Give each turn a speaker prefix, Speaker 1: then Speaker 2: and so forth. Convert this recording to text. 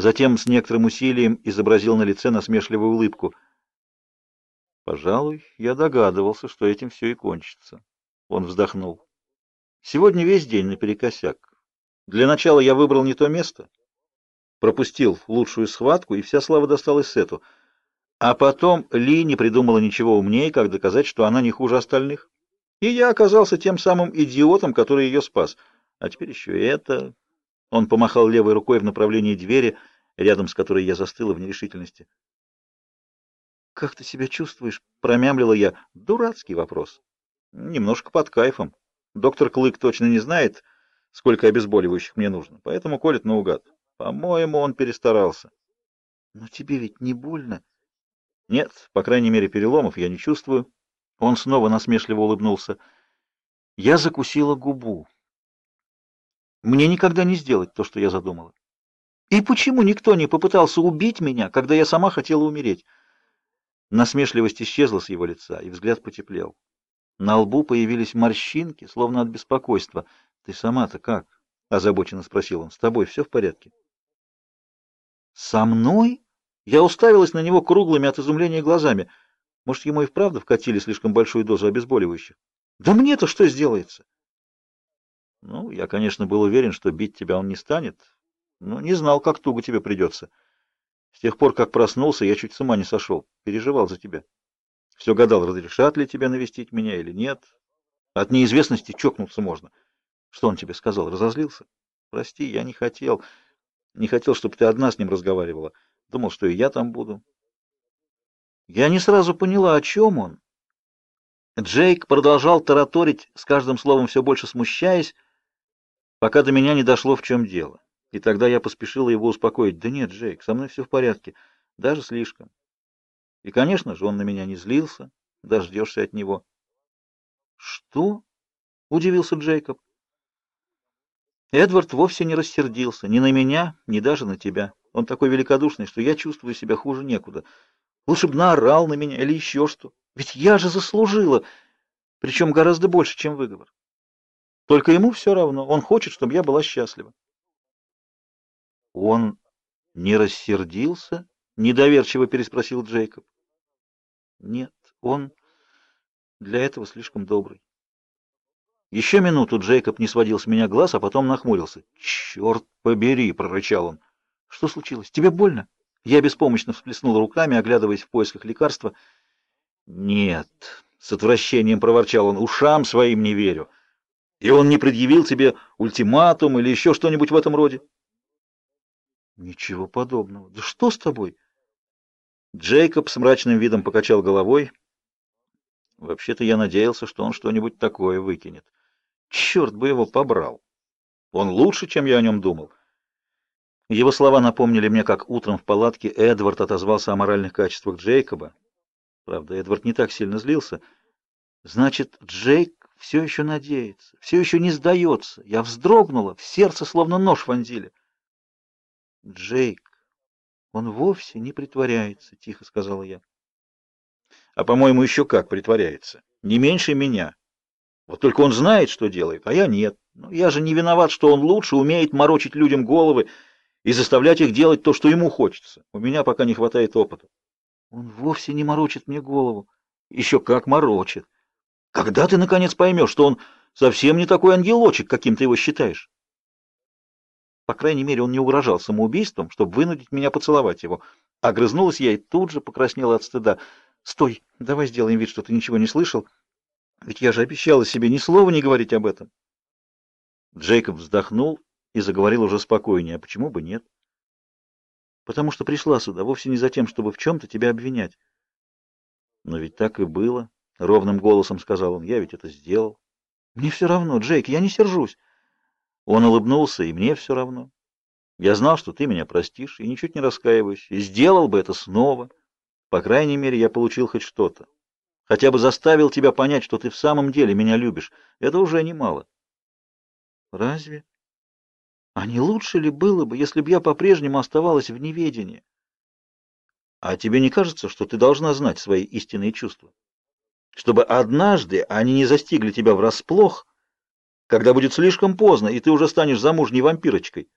Speaker 1: Затем с некоторым усилием изобразил на лице насмешливую улыбку. Пожалуй, я догадывался, что этим все и кончится. Он вздохнул. Сегодня весь день наперекосяк. Для начала я выбрал не то место, пропустил лучшую схватку, и вся слава досталась Сету. А потом Ли не придумала ничего умнее, как доказать, что она не хуже остальных. И я оказался тем самым идиотом, который ее спас. А теперь еще это... Он помахал левой рукой в направлении двери, рядом с которой я застыла в нерешительности. «Как ты себя чувствуешь?» — промямлила я. «Дурацкий вопрос. Немножко под кайфом. Доктор Клык точно не знает, сколько обезболивающих мне нужно, поэтому колет наугад. По-моему, он перестарался». «Но тебе ведь не больно?» «Нет, по крайней мере, переломов я не чувствую». Он снова насмешливо улыбнулся. Я закусила губу. Мне никогда не сделать то, что я задумала. И почему никто не попытался убить меня, когда я сама хотела умереть? Насмешливость исчезла с его лица, и взгляд потеплел. На лбу появились морщинки, словно от беспокойства. «Ты сама-то как?» — озабоченно спросил он. «С тобой все в порядке?» «Со мной?» Я уставилась на него круглыми от изумления глазами. Может, ему и вправду вкатили слишком большую дозу обезболивающих? «Да мне-то что сделается?» Ну, я, конечно, был уверен, что бить тебя он не станет, но не знал, как туго тебе придется. С тех пор, как проснулся, я чуть с ума не сошел, переживал за тебя. Все гадал, разрешат ли тебе навестить меня или нет. От неизвестности чокнуться можно. Что он тебе сказал? Разозлился? Прости, я не хотел. Не хотел, чтобы ты одна с ним разговаривала. Думал, что и я там буду. Я не сразу поняла, о чем он. Джейк продолжал тараторить, с каждым словом все больше смущаясь, пока до меня не дошло, в чем дело. И тогда я поспешила его успокоить. «Да нет, Джейк, со мной все в порядке, даже слишком». И, конечно же, он на меня не злился, дождешься от него. «Что?» — удивился Джейкоб. Эдвард вовсе не рассердился ни на меня, ни даже на тебя. Он такой великодушный, что я чувствую себя хуже некуда. Лучше бы наорал на меня или еще что. Ведь я же заслужила, причем гораздо больше, чем выговор. Только ему все равно. Он хочет, чтобы я была счастлива. Он не рассердился? Недоверчиво переспросил Джейкоб. Нет, он для этого слишком добрый. Еще минуту Джейкоб не сводил с меня глаз, а потом нахмурился. «Черт побери!» — прорычал он. «Что случилось? Тебе больно?» Я беспомощно всплеснула руками, оглядываясь в поисках лекарства. «Нет!» — с отвращением проворчал он. «Ушам своим не верю!» И он не предъявил тебе ультиматум или еще что-нибудь в этом роде? Ничего подобного. Да что с тобой? Джейкоб с мрачным видом покачал головой. Вообще-то я надеялся, что он что-нибудь такое выкинет. Черт бы его побрал. Он лучше, чем я о нем думал. Его слова напомнили мне, как утром в палатке Эдвард отозвался о моральных качествах Джейкоба. Правда, Эдвард не так сильно злился. Значит, Джейк все еще надеется, все еще не сдается. Я вздрогнула, в сердце словно нож вонзили. Джейк, он вовсе не притворяется, тихо сказала я. А по-моему, еще как притворяется. Не меньше меня. Вот только он знает, что делает, а я нет. Но я же не виноват, что он лучше умеет морочить людям головы и заставлять их делать то, что ему хочется. У меня пока не хватает опыта. Он вовсе не морочит мне голову. Еще как морочит. Когда ты, наконец, поймешь, что он совсем не такой ангелочек, каким ты его считаешь? По крайней мере, он не угрожал самоубийством, чтобы вынудить меня поцеловать его. Огрызнулась я и тут же покраснела от стыда. «Стой, давай сделаем вид, что ты ничего не слышал. Ведь я же обещала себе ни слова не говорить об этом». Джейкоб вздохнул и заговорил уже спокойнее. «А почему бы нет?» «Потому что пришла сюда вовсе не за тем, чтобы в чем-то тебя обвинять». «Но ведь так и было». — ровным голосом сказал он. — Я ведь это сделал. — Мне все равно, Джейк, я не сержусь. Он улыбнулся, и мне все равно. Я знал, что ты меня простишь, и ничуть не раскаиваюсь, и сделал бы это снова. По крайней мере, я получил хоть что-то. Хотя бы заставил тебя понять, что ты в самом деле меня любишь. Это уже немало. Разве? А не лучше ли было бы, если бы я по-прежнему оставалась в неведении? А тебе не кажется, что ты должна знать свои истинные чувства? чтобы однажды они не застигли тебя врасплох, когда будет слишком поздно, и ты уже станешь замужней вампирочкой.